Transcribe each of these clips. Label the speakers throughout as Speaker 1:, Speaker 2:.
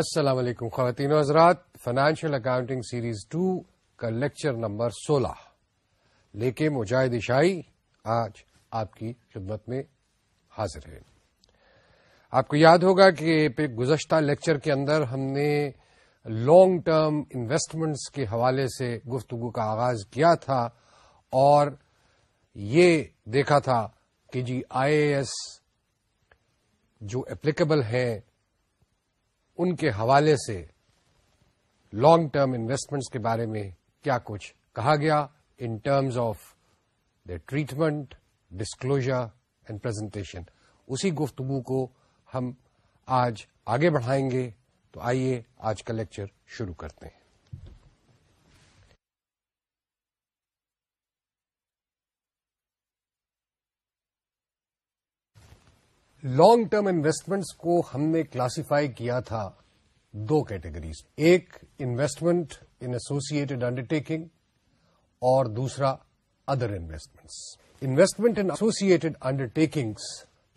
Speaker 1: السلام علیکم خواتین و حضرات فائنانشیل اکاؤنٹنگ سیریز ٹو کا لیکچر نمبر سولہ لے کے مجاہد عشائی آج آپ کی خدمت میں حاضر ہے آپ کو یاد ہوگا کہ گزشتہ لیکچر کے اندر ہم نے لانگ ٹرم انویسٹمنٹس کے حوالے سے گفتگو کا آغاز کیا تھا اور یہ دیکھا تھا کہ جی آئی اے ایس جو اپلیکیبل ہیں ان کے حوالے سے لانگ ٹرم انویسٹمنٹس کے بارے میں کیا کچھ کہا گیا in terms of the treatment disclosure and presentation اسی گفتگو کو ہم آج آگے بڑھائیں گے تو آئیے آج کا لیکچر شروع کرتے ہیں لانگ ٹرم انویسٹمنٹس کو ہم نے کلاسیفائی کیا تھا دو کیٹیگریز ایک انویسٹمنٹ ان انڈر ٹیکنگ اور دوسرا ادر انویسٹمنٹس انویسٹمنٹ ان انڈر ٹیکنگس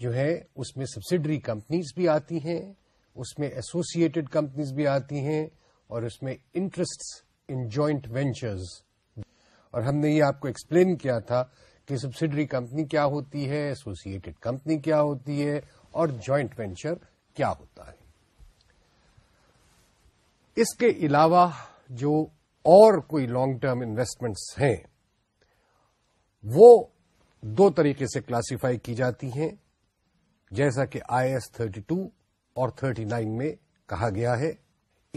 Speaker 1: جو ہیں اس میں سبسڈری کمپنیز بھی آتی ہیں اس میں ایسوسیٹڈ کمپنیز بھی آتی ہیں اور اس میں انٹرسٹ ان جوائنٹ وینچرز اور ہم نے یہ آپ کو ایکسپلین کیا تھا سبسڈری کمپنی کیا ہوتی ہے ایسوسیٹڈ کمپنی کیا ہوتی ہے اور جوائنٹ وینچر کیا ہوتا ہے اس کے علاوہ جو اور کوئی لانگ ٹرم انویسٹمنٹس ہیں وہ دو طریقے سے کلاسیفائی کی جاتی ہیں جیسا کہ آئی ایس تھرٹی ٹو اور تھرٹی نائن میں کہا گیا ہے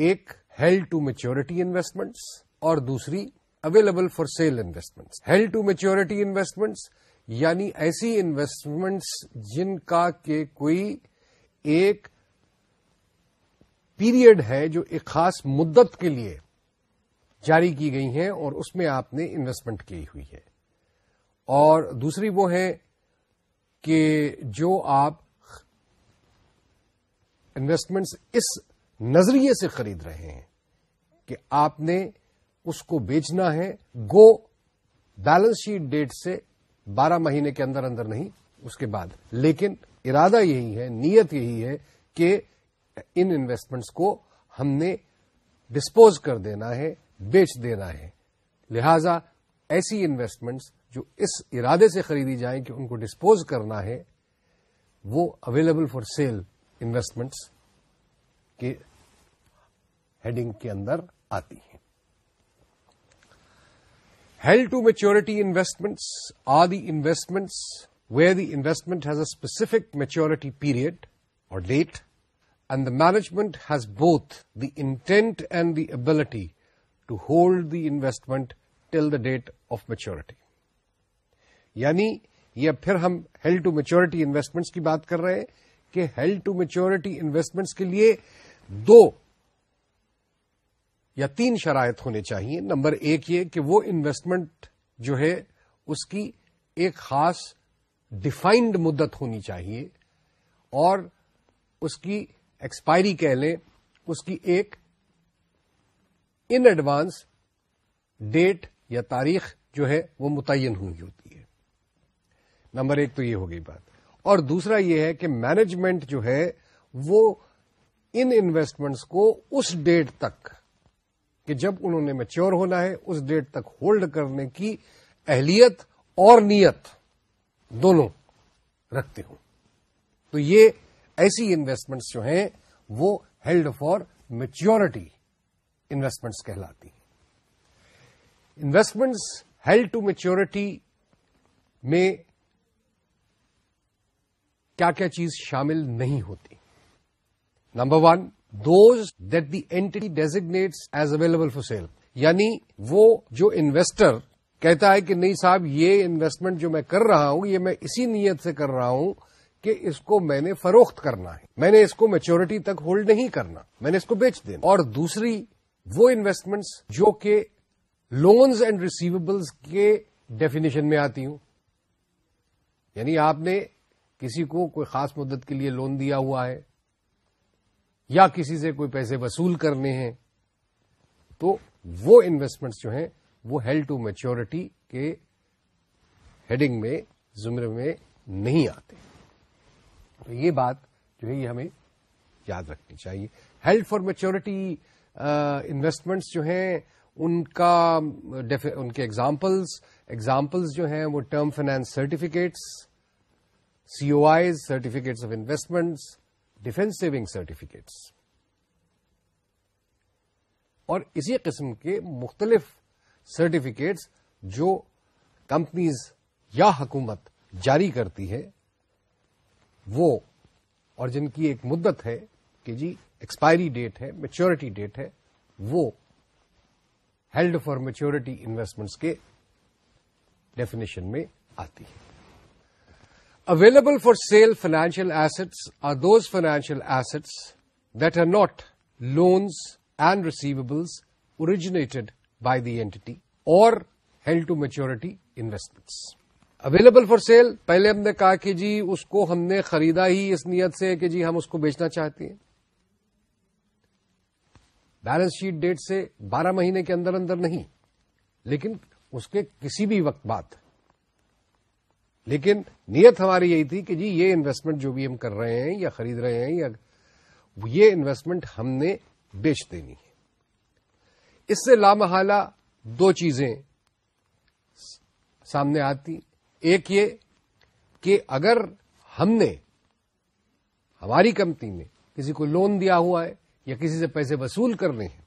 Speaker 1: ایک ہیلڈ ٹو میچیورٹی انویسٹمنٹس اور دوسری available for sale investment held to maturity investments یعنی ایسی انویسٹمنٹس جن کا کہ کوئی ایک پیریڈ ہے جو ایک خاص مدت کے لیے جاری کی گئی ہیں اور اس میں آپ نے انویسٹمنٹ کی ہوئی ہے اور دوسری وہ ہے کہ جو آپ انویسٹمنٹس اس نظریے سے خرید رہے ہیں کہ آپ نے اس کو بیچنا ہے گو بیلنس شیٹ ڈیٹ سے بارہ مہینے کے اندر اندر نہیں اس کے بعد لیکن ارادہ یہی ہے نیت یہی ہے کہ ان انویسٹمنٹس کو ہم نے ڈسپوز کر دینا ہے بیچ دینا ہے لہذا ایسی انویسٹمنٹس جو اس ارادے سے خریدی جائیں کہ ان کو ڈسپوز کرنا ہے وہ اویلیبل فار سیل انویسٹمنٹس کے ہیڈنگ کے اندر آتی ہے held to maturity investments are the investments where the investment has a specific maturity period اور date and the management has both the intent and the ability to hold the investment till the date of maturity یعنی یہ پھر ہم held to maturity investments کی بات کر رہے ہیں کہ ہیلڈ ٹو میچیورٹی انویسٹمنٹس کے لیے دو یا تین شرائط ہونے چاہیے نمبر ایک یہ کہ وہ انویسٹمنٹ جو ہے اس کی ایک خاص ڈیفائنڈ مدت ہونی چاہیے اور اس کی ایکسپائری کہہ لیں اس کی ایک ان ایڈوانس ڈیٹ یا تاریخ جو ہے وہ متعین ہوئی ہوتی ہے نمبر ایک تو یہ ہو گئی بات اور دوسرا یہ ہے کہ مینجمنٹ جو ہے وہ ان انویسٹمنٹس کو اس ڈیٹ تک کہ جب انہوں نے میچور ہونا ہے اس ڈیٹ تک ہولڈ کرنے کی اہلیت اور نیت دونوں رکھتے ہوں تو یہ ایسی انویسٹمنٹس جو ہیں وہ ہیلڈ فار میچیورٹی انویسٹمنٹس کہلاتی ہیں انویسٹمنٹس ہیلڈ ٹو میچیورٹی میں کیا کیا چیز شامل نہیں ہوتی number one those that the these available for sale یعنی وہ جو انویسٹر کہتا ہے کہ نہیں صاحب یہ انویسٹمنٹ جو میں کر رہا ہوں یہ میں اسی نیت سے کر رہا ہوں کہ اس کو میں نے فروخت کرنا ہے میں نے اس کو میچورٹی تک ہولڈ نہیں کرنا میں نے اس کو بیچ دینا اور دوسری وہ انویسٹمنٹس جو کہ لونز اینڈ ریسیویبلس کے ڈیفینیشن میں آتی ہوں یعنی آپ نے کسی کو کوئی خاص مدت کے لیے لون دیا ہوا ہے یا کسی سے کوئی پیسے وصول کرنے ہیں تو وہ انویسٹمنٹس جو ہیں وہ ہیلڈ ٹو میچیورٹی کے ہیڈنگ میں زمرے میں نہیں آتے تو یہ بات جو ہے یہ ہمیں یاد رکھنی چاہیے ہیلڈ فار میچیورٹی انویسٹمنٹس جو ہیں ان کا ان کے ایگزامپلس ایگزامپلس جو ہیں وہ term finance certificates C O Is certificates of investments defence saving certificates اور اسی قسم کے مختلف سرٹیفکیٹس جو کمپنیز یا حکومت جاری کرتی ہے وہ اور جن کی ایک مدت ہے کہ جی ایکسپائری ڈیٹ ہے میچیورٹی ڈیٹ ہے وہ ہیلڈ فار میچیورٹی انویسٹمنٹس کے ڈیفینیشن میں آتی ہے available for sale financial assets that does not assets that are not by and entity اور held to maturity investments. Available for sale پہلے ہم نے کہا کہ جی اس کو ہم نے خریدا ہی اس نیت سے کہ جی ہم اس کو بیچنا چاہتے ہیں بیلنس شیٹ ڈیٹ سے بارہ مہینے کے اندر اندر نہیں لیکن اس کے کسی بھی وقت بعد لیکن نیت ہماری یہی تھی کہ جی یہ انویسٹمنٹ جو بھی ہم کر رہے ہیں یا خرید رہے ہیں یا یہ انویسٹمنٹ ہم نے بیچ دینی ہے اس سے لامحالہ دو چیزیں سامنے آتی ایک یہ کہ اگر ہم نے ہماری کمپنی نے کسی کو لون دیا ہوا ہے یا کسی سے پیسے وصول کر رہے ہیں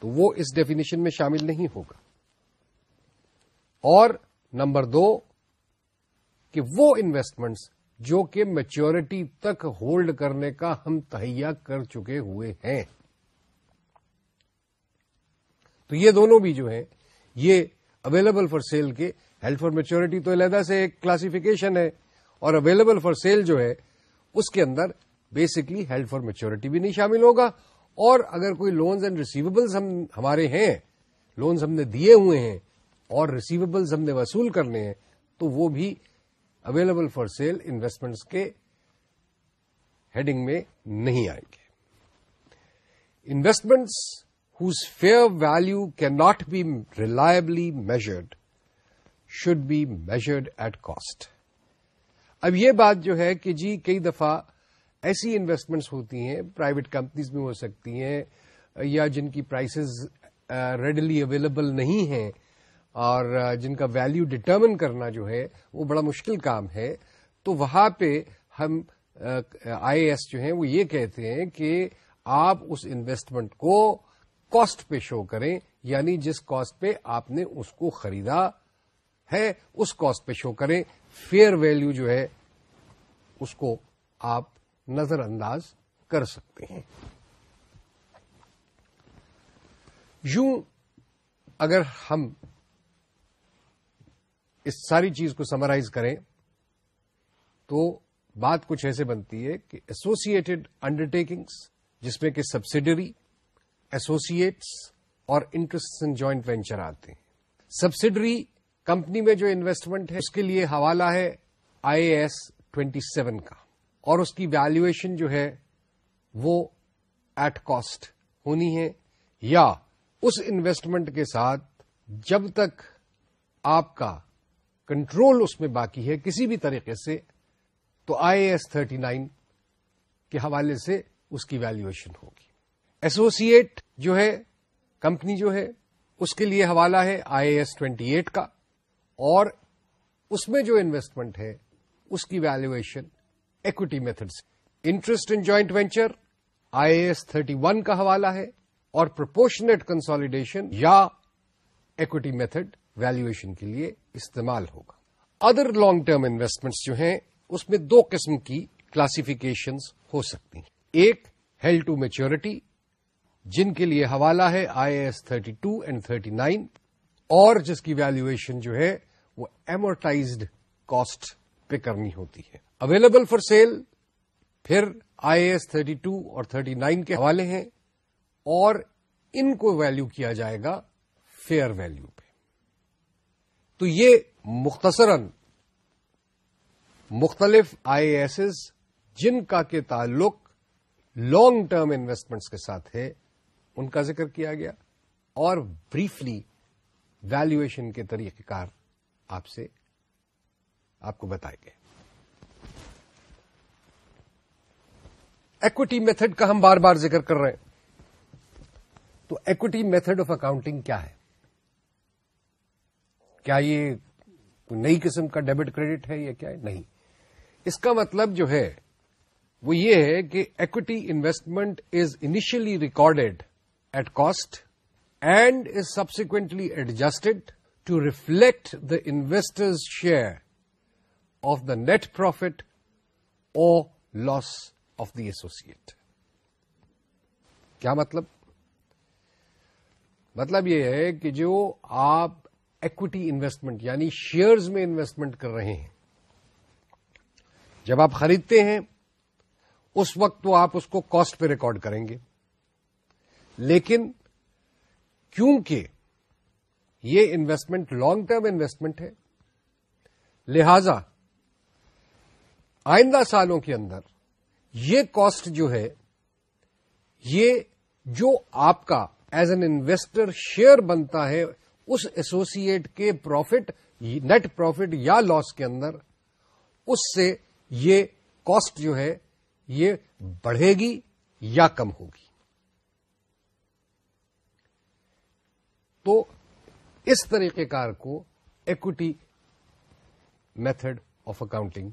Speaker 1: تو وہ اس ڈیفینیشن میں شامل نہیں ہوگا اور نمبر دو کہ وہ انویسٹمنٹس جو کہ میچورٹی تک ہولڈ کرنے کا ہم تہیا کر چکے ہوئے ہیں تو یہ دونوں بھی جو ہیں یہ اویلیبل فار سیل کے ہیلتھ فار میچیورٹی تو علیحدہ سے ایک کلاسفکیشن ہے اور اویلیبل فار سیل جو ہے اس کے اندر بیسکلی ہیلتھ فار میچیورٹی بھی نہیں شامل ہوگا اور اگر کوئی لونز اینڈ ہم ہمارے ہیں لونز ہم نے دیے ہوئے ہیں اور ریسیویبلز ہم نے وصول کرنے ہیں تو وہ بھی اویلیبل فار سیل انویسٹمنٹس کے ہیڈنگ میں نہیں آئیں گے investments whose fair value can not be reliably measured should be measured at cost اب یہ بات جو ہے کہ جی کئی دفعہ ایسی انویسٹمنٹس ہوتی ہیں پرائیویٹ کمپنیز میں ہو سکتی ہیں یا جن کی پرائسز ریڈلی اویلیبل نہیں ہیں اور جن کا ویلیو ڈٹرمن کرنا جو ہے وہ بڑا مشکل کام ہے تو وہاں پہ ہم آئی ایس جو ہیں وہ یہ کہتے ہیں کہ آپ اس انویسٹمنٹ کو کاسٹ پہ شو کریں یعنی جس کاسٹ پہ آپ نے اس کو خریدا ہے اس کاسٹ پہ شو کریں فیئر ویلیو جو ہے اس کو آپ نظر انداز کر سکتے ہیں یوں اگر ہم اس ساری چیز کو سمرائز کریں تو بات کچھ ایسے بنتی ہے کہ ایسوسیٹڈ انڈرٹیکنگس جس میں کہ سبسڈری ایسوسیٹس اور انٹرسٹ ان جوائنٹ وینچر آتے ہیں سبسڈری کمپنی میں جو انویسٹمنٹ ہے اس کے لیے حوالہ ہے آئی ایس ٹوینٹی سیون کا اور اس کی ویلویشن جو ہے وہ ایٹ کاسٹ ہونی ہے یا اس انویسٹمنٹ کے ساتھ جب تک آپ کا کنٹرول اس میں باقی ہے کسی بھی طریقے سے تو آئی ایس تھرٹی نائن کے حوالے سے اس کی ویلیویشن ہوگی ایسوسیٹ جو ہے کمپنی جو ہے اس کے لیے حوالہ ہے آئی ایس ٹوینٹی ایٹ کا اور اس میں جو انویسٹمنٹ ہے اس کی ویلیویشن ایکوٹی میتھڈ سے interest in joint venture I S thirty one کا حوالہ ہے اور پرپورشنٹ کنسالیڈیشن یا ایکوٹی میتھڈ ویلیویشن کے لیے استعمال ہوگا ادر لانگ ٹرم انویسٹمنٹس جو ہیں اس میں دو قسم کی کلاسیفیکیشنز ہو سکتی ہیں ایک ہیل ٹو میچیورٹی جن کے لیے حوالہ ہے I A thirty and thirty nine اور جس کی ویلویشن جو ہے وہ ایمورٹائزڈ کاسٹ پہ کرنی ہوتی ہے اویلیبل فار سیل پھر آئی اے تھرٹی اور تھرٹی نائن کے حوالے ہیں اور ان کو ویلیو کیا جائے گا فیئر ویلیو تو یہ مختصراً مختلف آئی اے جن کا کے تعلق لانگ ٹرم انویسٹمنٹس کے ساتھ ہے ان کا ذکر کیا گیا اور بریفلی ویلویشن کے طریقہ کار آپ سے آپ کو بتائے گئے ایکوٹی میتھڈ کا ہم بار بار ذکر کر رہے ہیں تو ایکوٹی میتھڈ آف اکاؤنٹنگ کیا ہے کیا یہ نئی قسم کا ڈیبٹ کریڈٹ ہے یا کیا ہے نہیں اس کا مطلب جو ہے وہ یہ ہے کہ equity investment is initially recorded at cost and is subsequently adjusted to reflect the investor's share of the net profit اور لاس آف دی ایسوسیٹ کیا مطلب مطلب یہ ہے کہ جو آپ ایکوٹی انویسٹمنٹ یعنی شیئرز میں انویسٹمنٹ کر رہے ہیں جب آپ خریدتے ہیں اس وقت تو آپ اس کو کاسٹ پہ ریکارڈ کریں گے لیکن کیونکہ یہ انویسٹمنٹ لانگ ٹرم انویسٹمنٹ ہے لہذا آئندہ سالوں کے اندر یہ کاسٹ جو ہے یہ جو آپ کا ایز این انویسٹر شیئر بنتا ہے اس ایسوسیٹ کے پروفٹ نیٹ پروفٹ یا لاس کے اندر اس سے یہ کاسٹ جو ہے یہ بڑھے گی یا کم ہوگی تو اس طریقہ کار کو equity method of accounting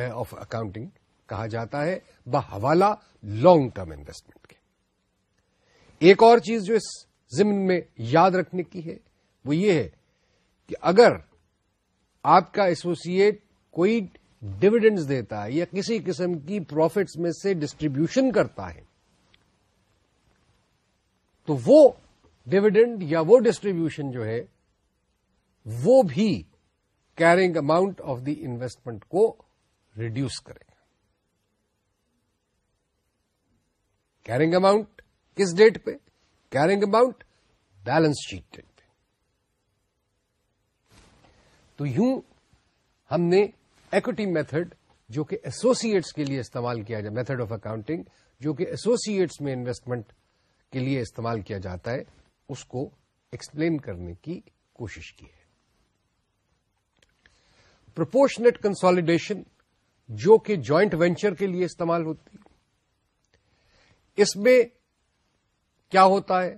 Speaker 1: of accounting کہا جاتا ہے بحوالہ لانگ ٹرم انویسٹمنٹ کے ایک اور چیز جو اس ضمن میں یاد رکھنے کی ہے وہ یہ ہے کہ اگر آپ کا ایسوسیٹ کوئی ڈویڈنڈز دیتا ہے یا کسی قسم کی پروفٹس میں سے ڈسٹریبیوشن کرتا ہے تو وہ ڈویڈنڈ یا وہ ڈسٹریبیوشن جو ہے وہ بھی carrying amount of the investment کو ریڈیوس کرے گا کیرنگ اماؤنٹ کس ڈیٹ پہ کیرنگ اماؤنٹ بیلنس شیٹ تو یوں ہم نے ایکوٹی میتھڈ جو کہ ایسوسیٹس کے لیے استعمال کیا جائے میتھڈ آف اکاؤنٹنگ جو کہ ایسوسیٹس میں انویسٹمنٹ کے لیے استعمال کیا جاتا ہے اس کو ایکسپلین کرنے کی کوشش کی ہے پرپورشنٹ کنسالیڈیشن جو کہ جوائنٹ وینچر کے لیے استعمال ہوتی ہے اس میں کیا ہوتا ہے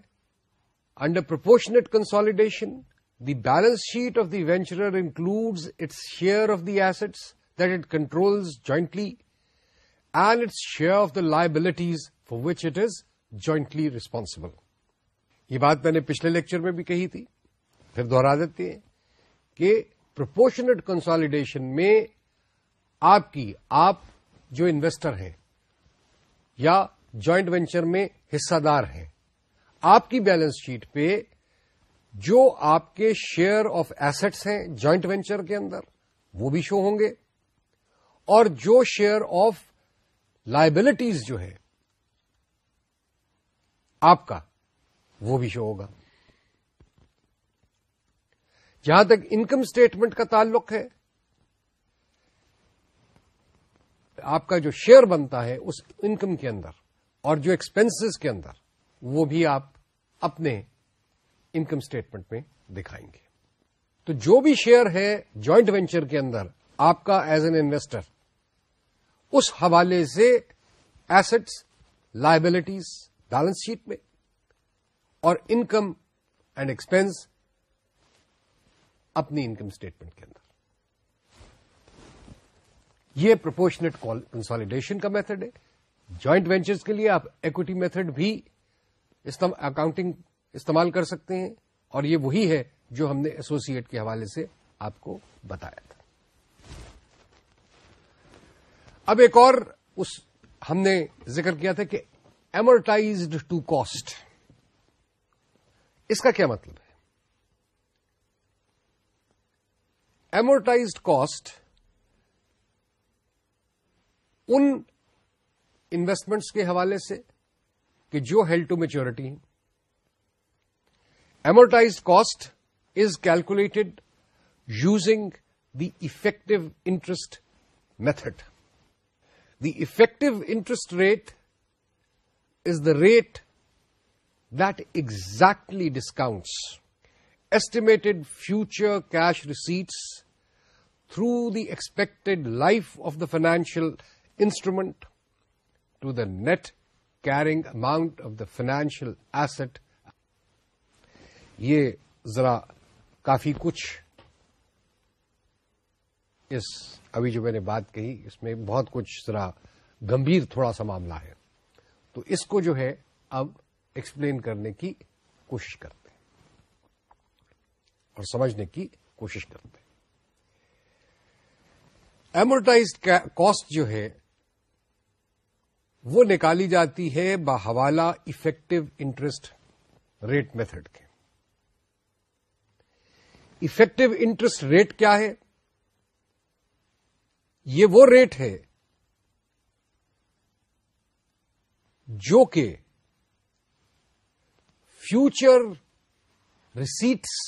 Speaker 1: under proportionate consolidation the balance sheet of the venturer includes its share of the assets that it controls jointly and its share of the liabilities for which it is jointly responsible یہ بات میں نے پچھلے lecture میں بھی کہی تھی پھر دوہرا دیتے ہیں کہ پرپورشنٹ کنسالیڈیشن میں آپ کی آپ جو انویسٹر ہیں یا جوائنٹ وینچر میں حصہ دار ہیں آپ کی بیلنس شیٹ پہ جو آپ کے شیئر آف ایسٹس ہیں جوائنٹ وینچر کے اندر وہ بھی شو ہوں گے اور جو شیئر آف لائبلٹیز جو ہے آپ کا وہ بھی شو ہوگا جہاں تک انکم اسٹیٹمنٹ کا تعلق ہے آپ کا جو شیئر بنتا ہے اس انکم کے اندر اور جو ایکسپنسز کے اندر وہ بھی آپ اپنے انکم اسٹیٹمنٹ میں دکھائیں گے تو جو بھی شیئر ہے جوائنٹ وینچر کے اندر آپ کا ایز این انویسٹر اس حوالے سے ایسٹس لائبلٹیز بیلنس شیٹ میں اور انکم اینڈ ایکسپینس اپنی انکم اسٹیٹمنٹ کے اندر یہ پرپورشنٹ کنسالیڈیشن کا میتھڈ ہے جوائنٹ وینچرز کے لیے آپ ایکوٹی میتھڈ بھی اکاؤنٹنگ استعمال کر سکتے ہیں اور یہ وہی ہے جو ہم نے ایسوسیٹ کے حوالے سے آپ کو بتایا تھا اب ایک اور اس ہم نے ذکر کیا تھا کہ ایمورٹائزڈ کاسٹ اس کا کیا مطلب ہے ایمورٹائزڈ کاسٹ ان انویسٹمنٹس کے حوالے سے کہ جو held to maturity amortised cost is calculated using the effective interest method the effective interest rate is the rate that exactly discounts estimated future cash receipts through the expected life of the financial instrument to the net carrying amount of the financial asset یہ ذرا کافی کچھ اس ابھی جو میں نے بات کہی اس میں بہت کچھ ذرا گمبھیر تھوڑا سا معاملہ ہے تو اس کو جو ہے اب ایکسپلین کرنے کی کوشش کرتے ہیں اور سمجھنے کی کوشش کرتے ہیں ایمورٹائز کاسٹ جو ہے وہ نکالی جاتی ہے بحوالہ افیکٹو انٹرسٹ ریٹ میتھڈ کے افیکٹو انٹرسٹ ریٹ کیا ہے یہ وہ ریٹ ہے جو کہ فیوچر ریسیٹس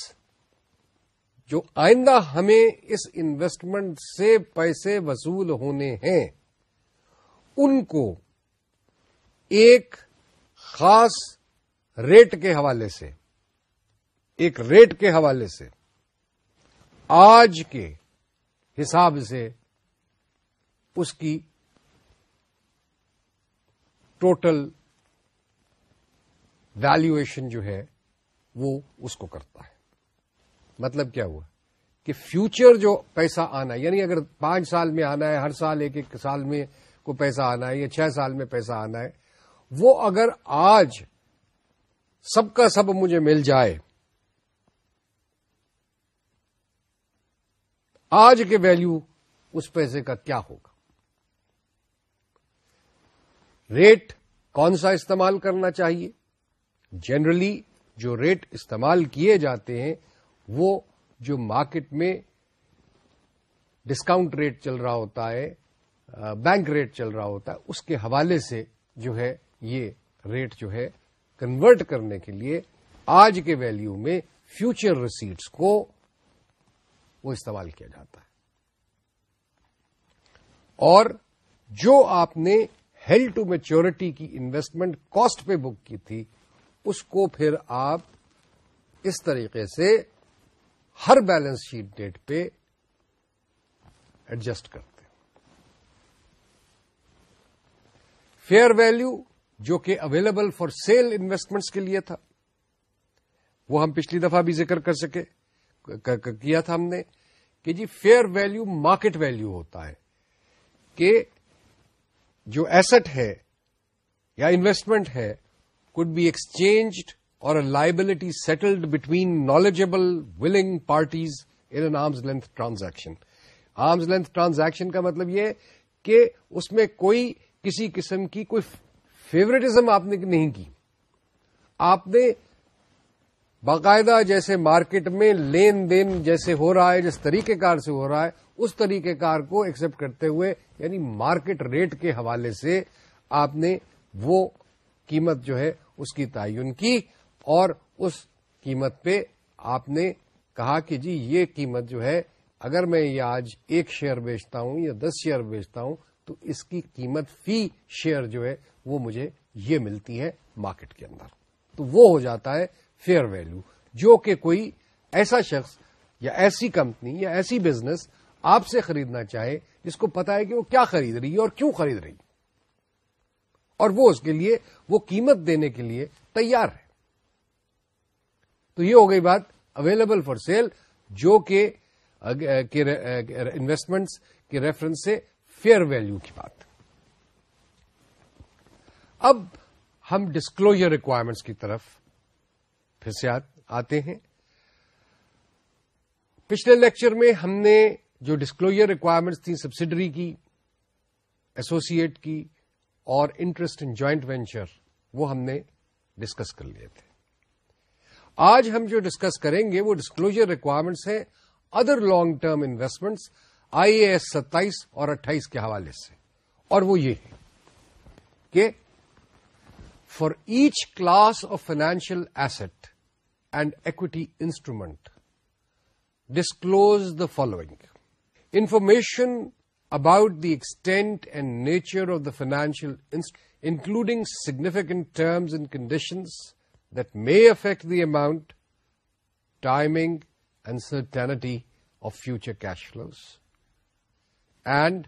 Speaker 1: جو آئندہ ہمیں اس انویسٹمنٹ سے پیسے وصول ہونے ہیں ان کو ایک خاص ریٹ کے حوالے سے ایک ریٹ کے حوالے سے آج کے حساب سے اس کی ٹوٹل ویلویشن جو ہے وہ اس کو کرتا ہے مطلب کیا ہوا کہ فیوچر جو پیسہ آنا ہے یعنی اگر پانچ سال میں آنا ہے ہر سال ایک ایک سال میں کو پیسہ آنا ہے یا چھ سال میں پیسہ آنا ہے وہ اگر آج سب کا سب مجھے مل جائے آج کے ویلیو اس پیسے کا کیا ہوگا ریٹ کون سا استعمال کرنا چاہیے جنرلی جو ریٹ استعمال کیے جاتے ہیں وہ جو مارکیٹ میں ڈسکاؤنٹ ریٹ چل رہا ہوتا ہے بینک ریٹ چل رہا ہوتا ہے اس کے حوالے سے جو ہے یہ ریٹ جو ہے کنورٹ کرنے کے لیے آج کے ویلیو میں فیوچر ریسیٹس کو وہ استعمال کیا جاتا ہے اور جو آپ نے ہیل ٹو میچورٹی کی انویسٹمنٹ کاسٹ پہ بک کی تھی اس کو پھر آپ اس طریقے سے ہر بیلنس شیٹ ڈیٹ پہ ایڈجسٹ کرتے فیئر ویلو جو کہ اویلیبل فار سیل انویسٹمنٹس کے لیے تھا وہ ہم پچھلی دفعہ بھی ذکر کر سکے کیا تھا ہم نے کہ جی فیئر ویلو مارکیٹ ویلو ہوتا ہے کہ جو ایسٹ ہے یا انویسٹمنٹ ہے could be E exchanged or liability settled between knowledgeable willing parties in arm's length transaction arm's length transaction کا مطلب یہ کہ اس میں کوئی کسی قسم کی کوئی فیوریٹزم آپ نے نہیں کی آپ نے باقاعدہ جیسے مارکیٹ میں لین دین جیسے ہو رہا ہے جس طریقے کار سے ہو رہا ہے اس طریقے کار کو ایکسپٹ کرتے ہوئے یعنی مارکیٹ ریٹ کے حوالے سے آپ نے وہ قیمت جو ہے اس کی تعین کی اور اس قیمت پہ آپ نے کہا کہ جی یہ قیمت جو ہے اگر میں یہ آج ایک شیئر بیچتا ہوں یا دس شیئر بیچتا ہوں تو اس کی قیمت فی شیئر جو ہے وہ مجھے یہ ملتی ہے مارکیٹ کے اندر تو وہ ہو جاتا ہے فیئر ویلو جو کہ کوئی ایسا شخص یا ایسی کمپنی یا ایسی بزنس آپ سے خریدنا چاہے جس کو پتا ہے کہ وہ کیا خرید رہی ہے اور کیوں خرید رہی اور وہ اس کے لیے وہ قیمت دینے کے لیے تیار ہے تو یہ ہو گئی بات اویلیبل فار سیل جو کہ انویسٹمنٹس کے ریفرنس سے فیئر ویلو کی بات اب ہم ڈسکلوجر ریکوائرمنٹس کی طرف پھر سے آتے ہیں پچھلے لیکچر میں ہم نے جو ڈسکلوجر ریکوائرمنٹس تھیں سبسڈری کی ایسوسیٹ کی اور انٹرسٹ ان جوائنٹ وینچر وہ ہم نے ڈسکس کر لیے تھے آج ہم جو ڈسکس کریں گے وہ ڈسکلوجر ریکوائرمنٹس ہیں other long term investments I A S ستائیس اور اٹھائیس کے حوالے سے اور وہ یہ ہے کہ for each class of financial asset and equity instrument disclose the following information about the extent and nature of the financial including significant terms and conditions that may affect the amount timing and certainty of future cash flows and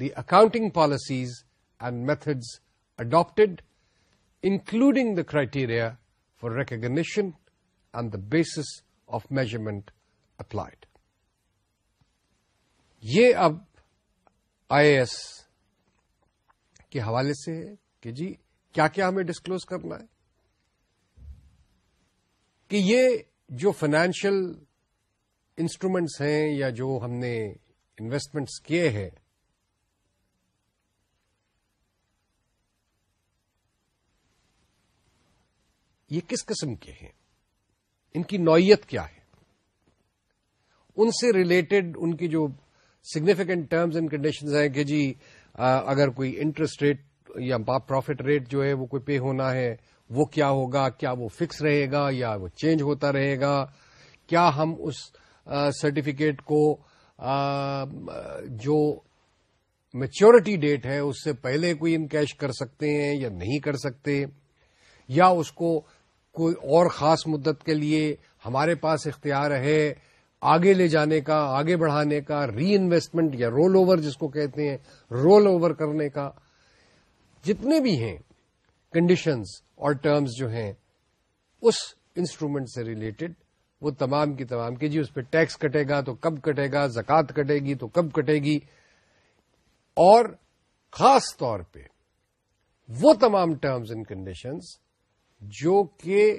Speaker 1: the accounting policies and methods adopted including the criteria for recognition and the basis of measurement applied یہ اب I S کے حوالے سے ہے کہ جی کیا کیا ہمیں ڈسکلوز کرنا ہے کہ یہ جو فائنینشیل انسٹرومینٹس ہیں یا جو ہم نے انویسٹمنٹس کیے ہیں یہ کس قسم کے ہیں ان کی نوعیت کیا ہے ان سے ریلیٹڈ ان کی جو سگنیفیکینٹ ٹرمز اینڈ کنڈیشنز ہیں کہ جی اگر کوئی انٹرسٹ ریٹ یا پروفٹ ریٹ جو ہے وہ کوئی پے ہونا ہے وہ کیا ہوگا کیا وہ فکس رہے گا یا وہ چینج ہوتا رہے گا کیا ہم اس سرٹیفکیٹ کو جو میچورٹی ڈیٹ ہے اس سے پہلے کوئی انکیش کر سکتے ہیں یا نہیں کر سکتے یا اس کو کوئی اور خاص مدت کے لیے ہمارے پاس اختیار ہے آگے لے جانے کا آگے بڑھانے کا ری انویسٹمنٹ یا رول اوور جس کو کہتے ہیں رول اوور کرنے کا جتنے بھی ہیں کنڈیشنز اور ٹرمز جو ہیں اس انسٹرومنٹ سے ریلیٹڈ وہ تمام کی تمام کہ جی اس پہ ٹیکس کٹے گا تو کب کٹے گا زکات کٹے گی تو کب کٹے گی اور خاص طور پہ وہ تمام ٹرمز اینڈ کنڈیشنز جو کہ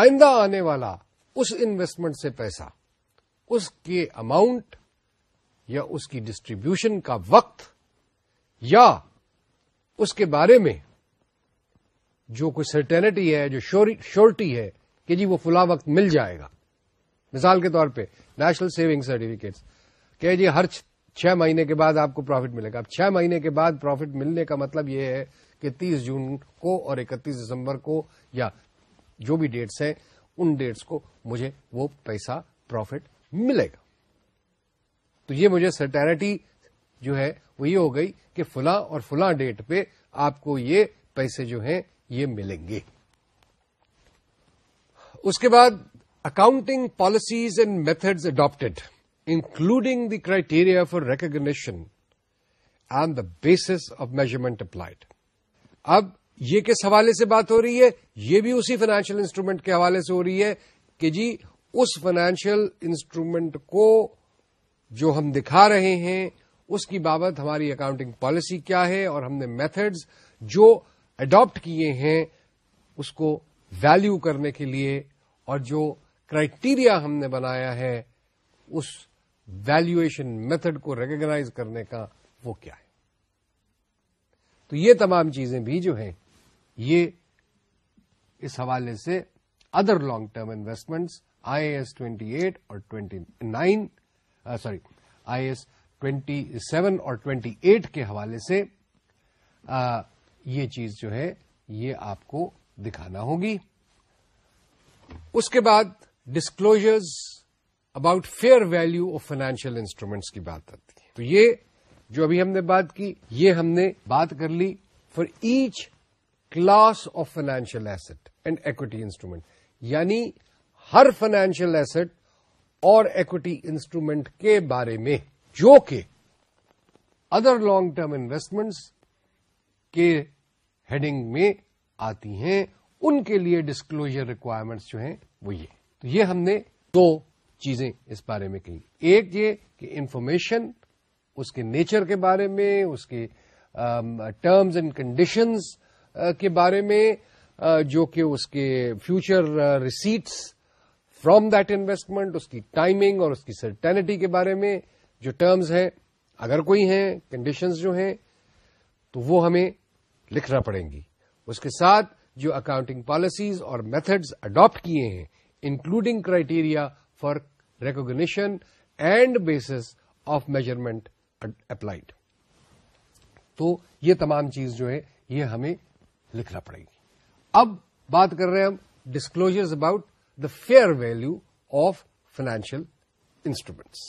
Speaker 1: آئندہ آنے والا اس انویسٹمنٹ سے پیسہ اس کے اماؤنٹ یا اس کی ڈسٹریبیوشن کا وقت یا اس کے بارے میں جو کوئی سرٹینٹی ہے جو شورٹی ہے کہ جی وہ فلاں وقت مل جائے گا مثال کے طور پہ نیشنل سیونگ سرٹیفکیٹ کہ جی ہر چھ مہینے کے بعد آپ کو پروفٹ ملے گا اب چھ مہینے کے بعد پروفٹ ملنے کا مطلب یہ ہے کہ تیس جون کو اور اکتیس دسمبر کو یا جو بھی ڈیٹس ہیں ان ڈیٹس کو مجھے وہ پیسہ پروفٹ ملے گا تو یہ مجھے سرٹینٹی جو ہے وہ یہ ہو گئی کہ فلاں اور فلاں ڈیٹ پہ آپ کو یہ پیسے جو ہیں یہ ملیں گے اس کے بعد accounting policies and methods adopted including the criteria for recognition on the basis of measurement applied اب یہ کس حوالے سے بات ہو رہی ہے یہ بھی اسی فائنینشیل انسٹرومینٹ کے حوالے سے ہو رہی ہے کہ جی اس فائنینشیل انسٹرومینٹ کو جو ہم دکھا رہے ہیں اس کی بابت ہماری اکاؤنٹنگ پالیسی کیا ہے اور ہم نے میتھڈز جو اڈاپٹ کیے ہیں اس کو ویلو کرنے کے لیے اور جو کرائٹیریا ہم نے بنایا ہے اس ویلویشن میتھڈ کو ریکگنائز کرنے کا وہ کیا ہے تو یہ تمام چیزیں بھی جو ہیں یہ اس حوالے سے other long term investments I S twenty eight اور twenty nine sorry I S twenty seven اور ٹوینٹی ایٹ کے حوالے سے یہ چیز جو ہے یہ آپ کو دکھانا ہوگی اس کے بعد disclosures about fair value of financial instruments کی بات آتی ہے تو یہ جو ابھی ہم نے بات کی یہ ہم نے بات کر لی for each class of financial asset and equity instrument یعنی ہر فائنینشیل ایسٹ اور ایکوٹی انسٹرومینٹ کے بارے میں جو کہ ادر لانگ ٹرم انویسٹمنٹس کے ہیڈنگ میں آتی ہیں ان کے لیے ڈسکلوجر ریکوائرمنٹس جو ہیں وہ یہ تو یہ ہم نے دو چیزیں اس بارے میں کہی ایک یہ کہ انفارمیشن اس کے نیچر کے بارے میں اس کے ٹرمز اینڈ کنڈیشنز کے بارے میں جو کہ اس کے future receipts from that investment اس کی ٹائمنگ اور اس کی سرٹینٹی کے بارے میں جو ٹرمز ہے اگر کوئی ہیں کنڈیشنز جو ہیں تو وہ ہمیں لکھنا پڑیں گی اس کے ساتھ جو اکاؤنٹنگ پالیسیز اور میتھڈز اڈاپٹ کیے ہیں including criteria for recognition and basis of measurement applied تو یہ تمام چیز جو ہے یہ ہمیں لکھنا پڑے گی اب بات کر رہے ہیں ہم disclosures about the fair value of financial instruments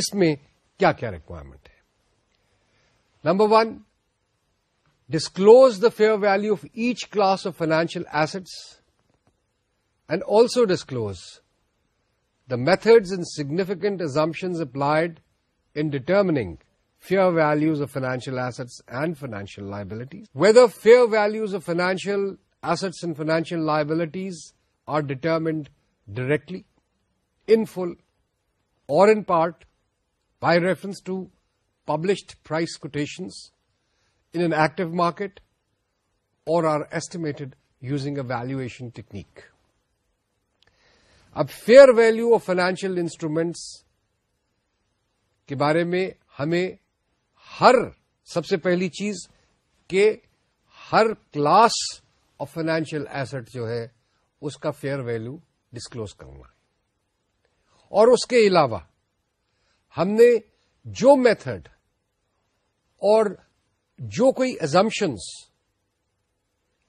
Speaker 1: اس میں کیا کیا ریکوائرمنٹ ہے number one disclose the fair value of each class of financial assets, and also disclose the methods and significant assumptions applied in determining fair values of financial assets and financial liabilities, whether fair values of financial assets and financial liabilities are determined directly, in full, or in part by reference to published price quotations in an active market or are estimated using a valuation technique. اب fair value of financial instruments کے بارے میں ہمیں ہر سب سے پہلی چیز کہ ہر کلاس آف فائنینشیل ایسٹ جو ہے اس کا فیئر ویلو ڈسکلوز کرنا ہے اور اس کے علاوہ ہم نے جو میتھڈ اور جو کوئی ایزمپشنس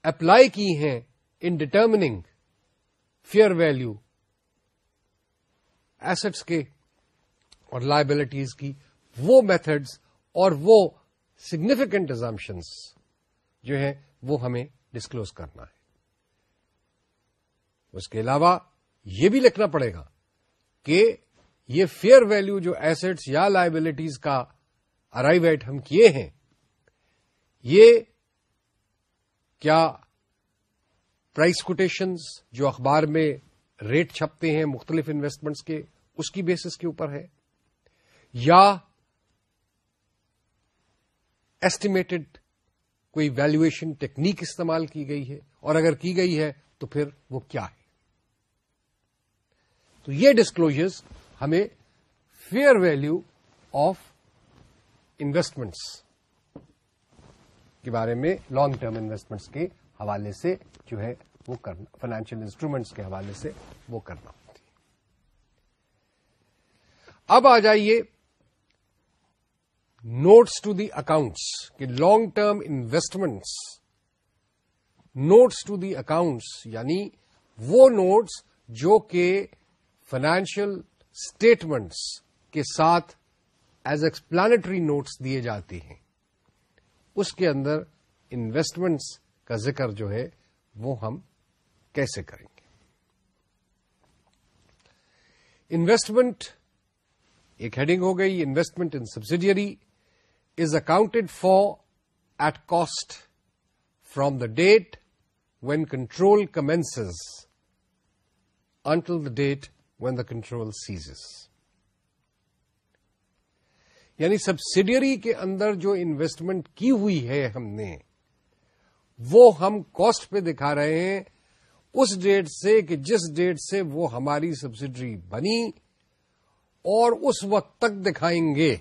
Speaker 1: اپلائی کی ہیں in determining fair value assets کے اور لائبلٹیز کی وہ میتھڈز اور وہ سگنیفیکنٹ ایزمپشنس جو ہیں وہ ہمیں ڈسکلوز کرنا ہے اس کے علاوہ یہ بھی لکھنا پڑے گا کہ یہ فیئر ویلو جو ایسٹس یا لائبلٹیز کا ارائیویٹ ہم کیے ہیں یہ کیا پرائس کوٹیشنز جو اخبار میں ریٹ چھپتے ہیں مختلف انویسٹمنٹس کے اس کی بیسس کے اوپر ہے یا ایسٹیمیٹڈ کوئی ویلویشن ٹیکنیک استعمال کی گئی ہے اور اگر کی گئی ہے تو پھر وہ کیا ہے تو یہ ڈسکلوجرز ہمیں فیئر ویلیو آف انویسٹمنٹس کے بارے میں لانگ ٹرم انویسٹمنٹس کے حوالے سے جو ہے وہ کرنا فائنینشیل انسٹرومینٹس کے حوالے سے وہ کرنا ہوتی ہے اب آ جائیے نوٹس ٹو دی اکاؤنٹس کہ long term investments notes to the accounts یعنی وہ نوٹس جو کہ فائنینشیل اسٹیٹمنٹس کے ساتھ ایز ایکسپلانٹری نوٹس دیے جاتے ہیں اس کے اندر انویسٹمنٹس کا ذکر جو ہے وہ ہم کیسے کریں گے انویسٹمنٹ ایک ہیڈنگ ہو گئی investment in subsidiary is accounted for at cost from the date when control commences until the date when the control ceases یعنی سبسڈری کے اندر جو انویسٹمنٹ کی ہوئی ہے ہم نے وہ ہم کاسٹ پہ دکھا رہے ہیں اس ڈیٹ سے کہ جس ڈیٹ سے وہ ہماری سبسڈری بنی اور اس وقت تک دکھائیں گے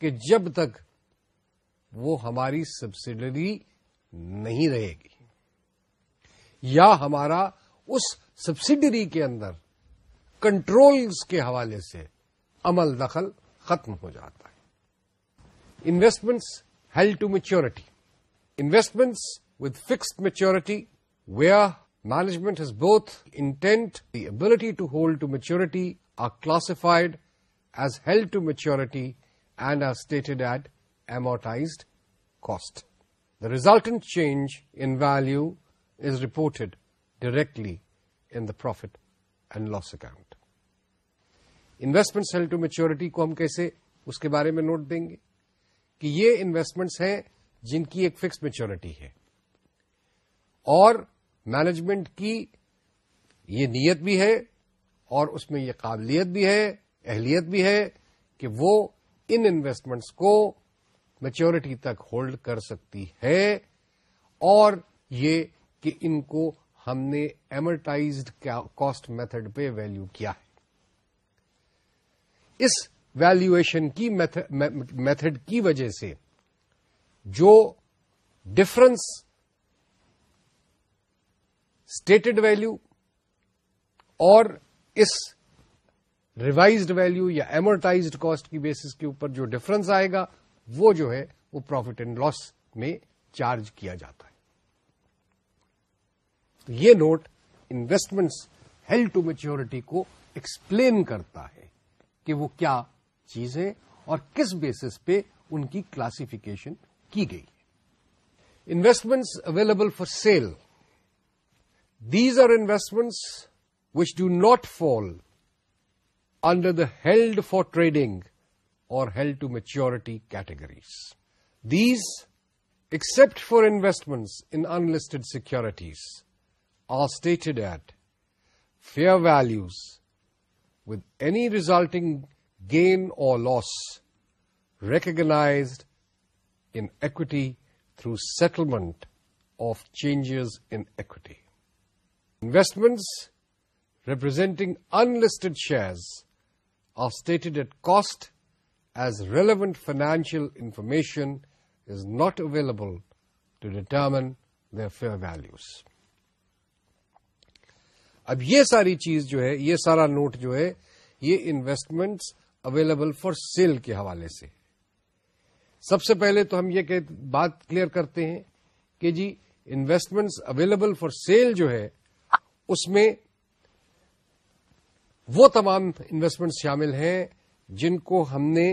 Speaker 1: کہ جب تک وہ ہماری سبسڈری نہیں رہے گی یا ہمارا اس سبسڈری کے اندر کنٹرولز کے حوالے سے عمل دخل ختم ہو جاتا ہے investments held to maturity investments with fixed maturity where management has both intent the ability to hold to maturity classified as held to maturity and are stated at amortised cost the resultant change in value is reported directly in the profit and loss account investment held to maturity کو ہم کیسے اس کے بارے میں note دیں گے کہ یہ انویسٹمنٹس ہیں جن کی ایک فکس میچورٹی ہے اور مینجمنٹ کی یہ نیت بھی ہے اور اس میں یہ قابلیت بھی ہے اہلیت بھی ہے کہ وہ ان انویسٹمنٹس کو میچورٹی تک ہولڈ کر سکتی ہے اور یہ کہ ان کو ہم نے ایمرٹائزڈ کاسٹ میتھڈ پہ ویلیو کیا ہے اس ویلویشن کی میتھڈ کی وجہ سے جو ڈفرنس اسٹیٹڈ ویلو اور اس ریوائزڈ ویلو یا ایمورٹائزڈ کاسٹ کی بیسس کے اوپر جو ڈفرنس آئے گا وہ جو ہے وہ پروفٹ اینڈ لاس میں چارج کیا جاتا ہے یہ note investments held to maturity کو ایکسپلین کرتا ہے کہ وہ کیا چیزیں اور کس بیسس پہ ان کی کلاسفیکیشن کی گئی investments available for sale these are investments which do not fall under the held for trading اور held to maturity categories these except for investments in unlisted securities are stated at fair values with any resulting gain اور loss recognised in entity through settlement of changes in entity investments representing unlisted shares are stated at cost as relevant financial information is not available to determine their fair values اب یہ ساری چیز جو ہے یہ سارا note جو ہے یہ انویسٹمنٹس اویلیبل فار سیل کے حوالے سے سب سے پہلے تو ہم یہ بات کلیئر کرتے ہیں کہ جی انویسٹمنٹس اویلیبل فار سیل جو ہے اس میں وہ تمام انویسٹمنٹ شامل ہیں جن کو ہم نے